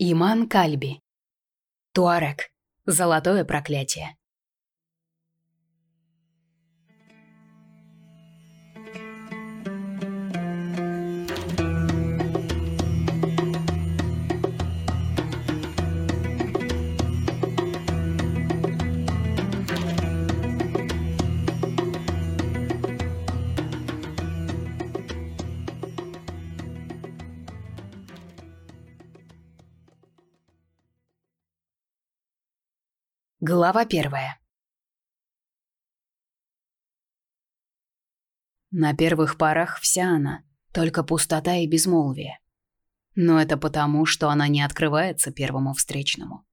Иман Кальби. Туарек. Золотое проклятие. Глава первая. На первых порах вся она только пустота и безмолвие. Но это потому, что она не открывается первому встречному.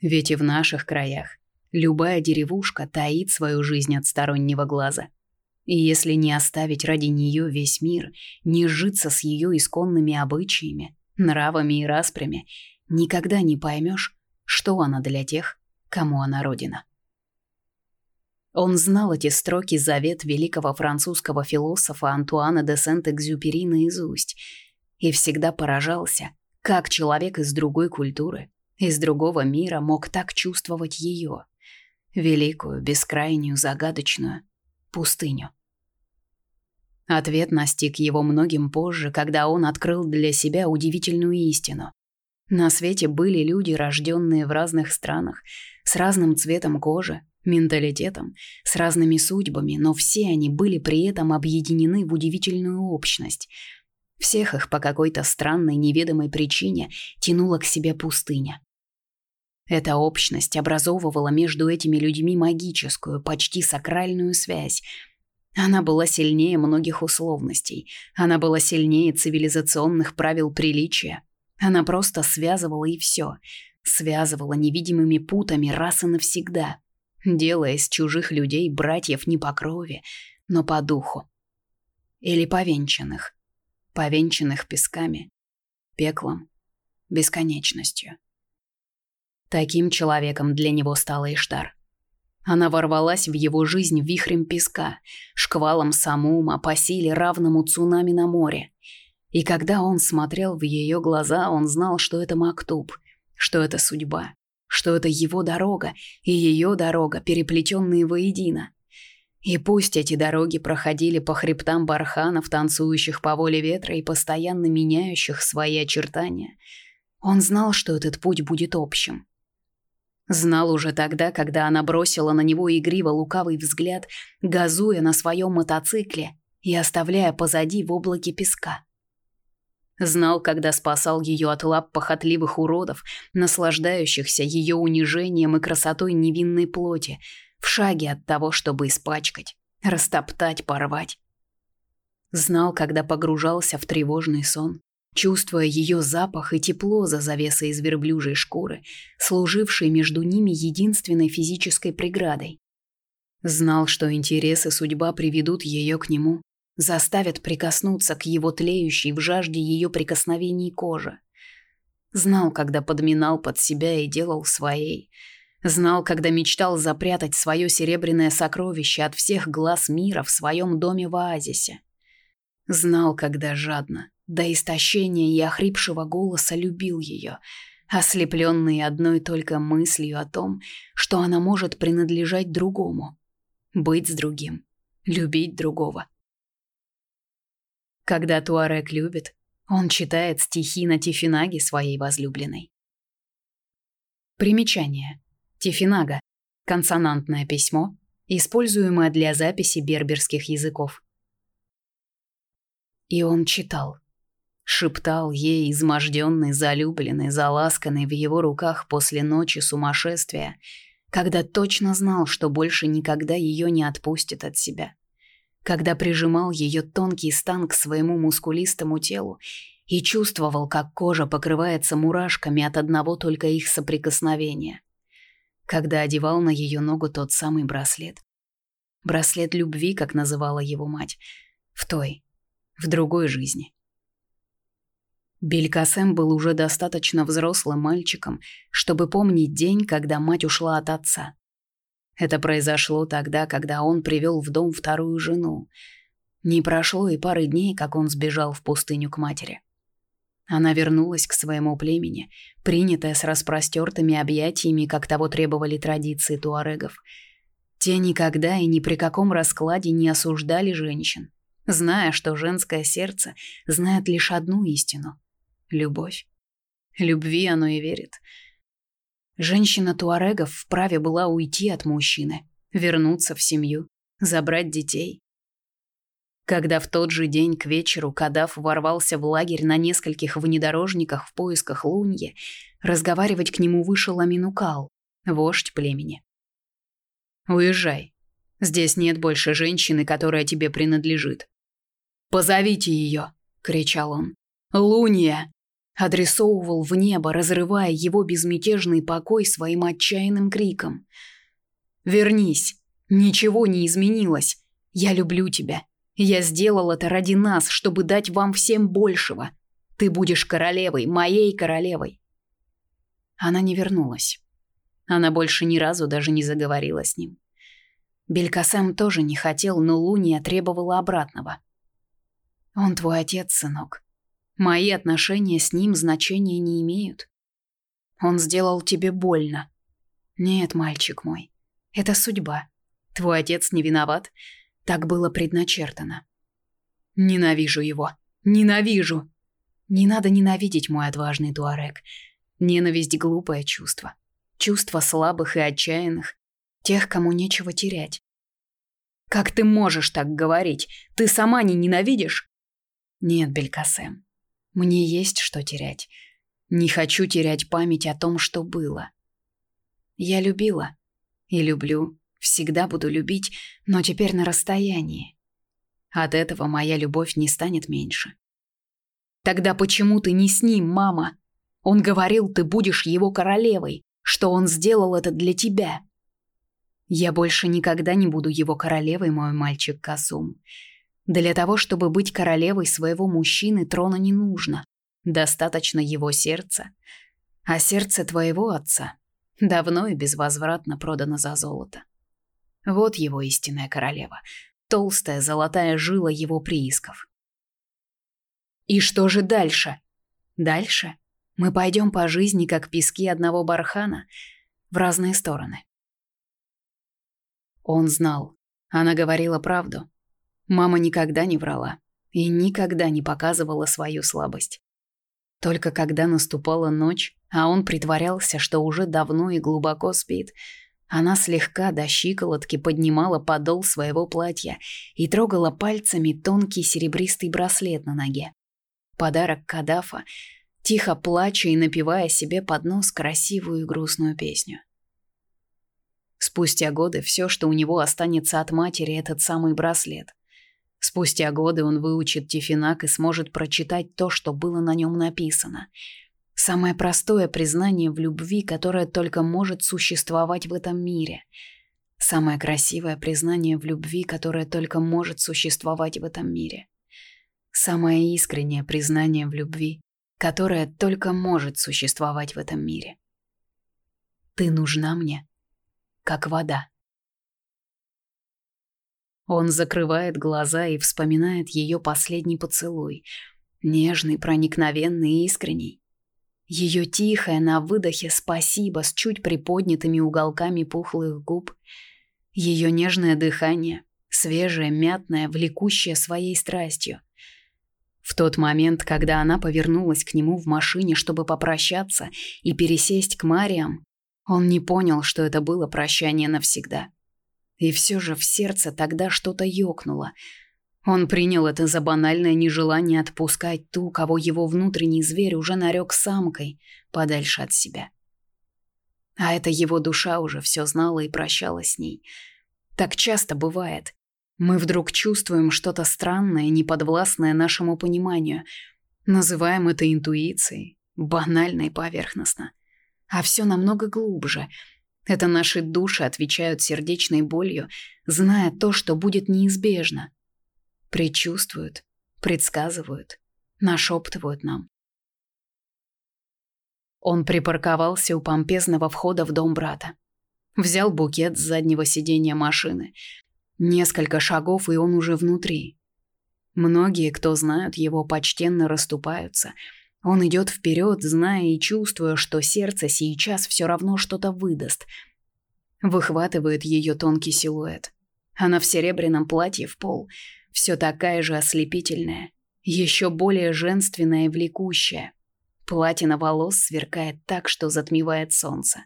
Ведь и в наших краях любая деревушка таит свою жизнь от стороннего глаза. И если не оставить ради нее весь мир, не житься с ее исконными обычаями, нравами и распрями, никогда не поймешь, что она для тех, кому она родина. Он знал эти строки завет великого французского философа Антуана де Сент-Экзюпери наизусть и всегда поражался, как человек из другой культуры, из другого мира мог так чувствовать ее, великую, бескрайнюю, загадочную пустыню. Ответ настиг его многим позже, когда он открыл для себя удивительную истину. На свете были люди, рожденные в разных странах, с разным цветом кожи, менталитетом, с разными судьбами, но все они были при этом объединены в удивительную общность. Всех их по какой-то странной неведомой причине тянула к себе пустыня. Эта общность образовывала между этими людьми магическую, почти сакральную связь. Она была сильнее многих условностей, она была сильнее цивилизационных правил приличия, она просто связывала и все. Связывала невидимыми путами раз и навсегда, делая из чужих людей братьев не по крови, но по духу. Или повенчанных. Повенчанных песками, пеклом, бесконечностью. Таким человеком для него стала Иштар. Она ворвалась в его жизнь вихрем песка, шквалом самума по силе равному цунами на море – и когда он смотрел в ее глаза, он знал, что это Мактуб, что это судьба, что это его дорога и ее дорога, переплетенные воедино. И пусть эти дороги проходили по хребтам барханов, танцующих по воле ветра и постоянно меняющих свои очертания, он знал, что этот путь будет общим. Знал уже тогда, когда она бросила на него игриво лукавый взгляд, газуя на своем мотоцикле и оставляя позади в облаке песка. Знал, когда спасал ее от лап похотливых уродов, наслаждающихся ее унижением и красотой невинной плоти, в шаге от того, чтобы испачкать, растоптать, порвать. Знал, когда погружался в тревожный сон, чувствуя ее запах и тепло за завесой из верблюжьей шкуры, служившей между ними единственной физической преградой. Знал, что интерес и судьба приведут ее к нему, заставят прикоснуться к его тлеющей в жажде ее прикосновений коже. Знал, когда подминал под себя и делал своей. Знал, когда мечтал запрятать свое серебряное сокровище от всех глаз мира в своем доме в оазисе. Знал, когда жадно, до истощения и охрипшего голоса любил ее, ослепленный одной только мыслью о том, что она может принадлежать другому, быть с другим, любить другого. Когда Туарек любит, он читает стихи на тифинаге своей возлюбленной. Примечание. Тифинага – консонантное письмо, используемое для записи берберских языков. И он читал. Шептал ей, изможденный, залюбленный, заласканный в его руках после ночи сумасшествия, когда точно знал, что больше никогда ее не отпустит от себя когда прижимал ее тонкий стан к своему мускулистому телу и чувствовал, как кожа покрывается мурашками от одного только их соприкосновения. Когда одевал на ее ногу тот самый браслет. Браслет любви, как называла его мать, в той, в другой жизни. Белькасем был уже достаточно взрослым мальчиком, чтобы помнить день, когда мать ушла от отца. Это произошло тогда, когда он привел в дом вторую жену. Не прошло и пары дней, как он сбежал в пустыню к матери. Она вернулась к своему племени, принятая с распростертыми объятиями, как того требовали традиции туарегов. Те никогда и ни при каком раскладе не осуждали женщин, зная, что женское сердце знает лишь одну истину — любовь. Любви оно и верит. Женщина туарегов вправе была уйти от мужчины, вернуться в семью, забрать детей, когда в тот же день к вечеру Кадав ворвался в лагерь на нескольких внедорожниках в поисках Луньи, разговаривать к нему вышел Аминукал, вождь племени. «Уезжай. Здесь нет больше женщины, которая тебе принадлежит». «Позовите ее!» — кричал он. «Лунья!» Адресовывал в небо, разрывая его безмятежный покой своим отчаянным криком. «Вернись! Ничего не изменилось! Я люблю тебя!» Я сделал это ради нас, чтобы дать вам всем большего. Ты будешь королевой, моей королевой. Она не вернулась. Она больше ни разу даже не заговорила с ним. Белькасем тоже не хотел, но Луния требовала обратного. Он твой отец, сынок. Мои отношения с ним значения не имеют. Он сделал тебе больно. Нет, мальчик мой, это судьба. Твой отец не виноват. Так было предначертано. Ненавижу его. Ненавижу. Не надо ненавидеть мой отважный туарек. Ненависть глупое чувство. Чувство слабых и отчаянных, тех, кому нечего терять. Как ты можешь так говорить? Ты сама не ненавидишь? Нет, Белькасем. Мне есть что терять. Не хочу терять память о том, что было. Я любила и люблю Всегда буду любить, но теперь на расстоянии. От этого моя любовь не станет меньше. Тогда почему ты не с ним, мама? Он говорил, ты будешь его королевой, что он сделал это для тебя. Я больше никогда не буду его королевой, мой мальчик Касум. Для того, чтобы быть королевой своего мужчины, трона не нужно. Достаточно его сердца. А сердце твоего отца давно и безвозвратно продано за золото. Вот его истинная королева. Толстая золотая жила его приисков. И что же дальше? Дальше мы пойдем по жизни, как пески одного бархана, в разные стороны. Он знал. Она говорила правду. Мама никогда не врала и никогда не показывала свою слабость. Только когда наступала ночь, а он притворялся, что уже давно и глубоко спит, она слегка до щиколотки поднимала подол своего платья и трогала пальцами тонкий серебристый браслет на ноге. Подарок Кадафа, тихо плача и напевая себе под нос красивую и грустную песню. Спустя годы все, что у него останется от матери, этот самый браслет. Спустя годы он выучит Тифинак и сможет прочитать то, что было на нем написано – Самое простое признание в любви, которое только может существовать в этом мире. Самое красивое признание в любви, которое только может существовать в этом мире. Самое искреннее признание в любви, которое только может существовать в этом мире. Ты нужна мне, как вода. Он закрывает глаза и вспоминает ее последний поцелуй, нежный, проникновенный и искренний. Ее тихое на выдохе спасибо с чуть приподнятыми уголками пухлых губ. Ее нежное дыхание, свежее, мятное, влекущее своей страстью. В тот момент, когда она повернулась к нему в машине, чтобы попрощаться и пересесть к Мариам, он не понял, что это было прощание навсегда. И все же в сердце тогда что-то ёкнуло – он принял это за банальное нежелание отпускать ту, кого его внутренний зверь уже нарек самкой, подальше от себя. А эта его душа уже все знала и прощала с ней. Так часто бывает. Мы вдруг чувствуем что-то странное, неподвластное нашему пониманию. Называем это интуицией, банально и поверхностно. А все намного глубже. Это наши души отвечают сердечной болью, зная то, что будет неизбежно – предчувствуют, предсказывают, нашептывают нам. Он припарковался у помпезного входа в дом брата. Взял букет с заднего сиденья машины. Несколько шагов, и он уже внутри. Многие, кто знают его, почтенно расступаются. Он идет вперед, зная и чувствуя, что сердце сейчас все равно что-то выдаст. Выхватывает ее тонкий силуэт. Она в серебряном платье в пол, все такая же ослепительная, еще более женственная и влекущая. Платина волос сверкает так, что затмевает солнце.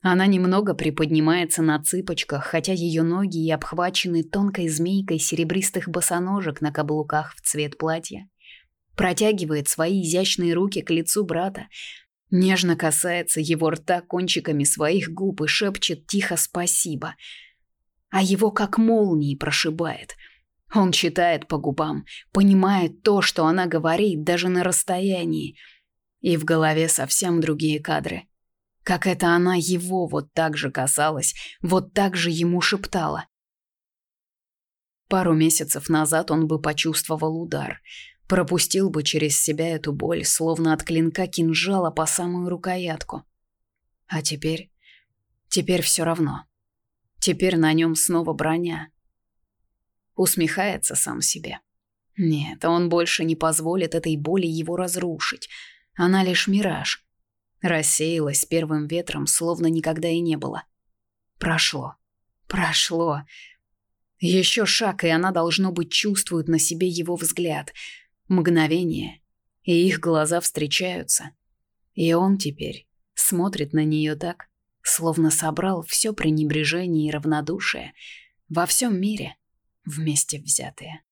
Она немного приподнимается на цыпочках, хотя ее ноги и обхвачены тонкой змейкой серебристых босоножек на каблуках в цвет платья протягивает свои изящные руки к лицу брата, нежно касается его рта кончиками своих губ и шепчет тихо «спасибо». А его как молнией прошибает. Он читает по губам, понимает то, что она говорит даже на расстоянии. И в голове совсем другие кадры. Как это она его вот так же касалась, вот так же ему шептала. Пару месяцев назад он бы почувствовал удар – пропустил бы через себя эту боль, словно от клинка кинжала по самую рукоятку. А теперь... Теперь все равно. Теперь на нем снова броня. Усмехается сам себе. Нет, он больше не позволит этой боли его разрушить. Она лишь мираж. Рассеялась первым ветром, словно никогда и не было. Прошло. Прошло. Еще шаг, и она, должно быть, чувствует на себе его взгляд — Мгновение, и их глаза встречаются. И он теперь смотрит на нее так, словно собрал все пренебрежение и равнодушие во всем мире вместе взятые.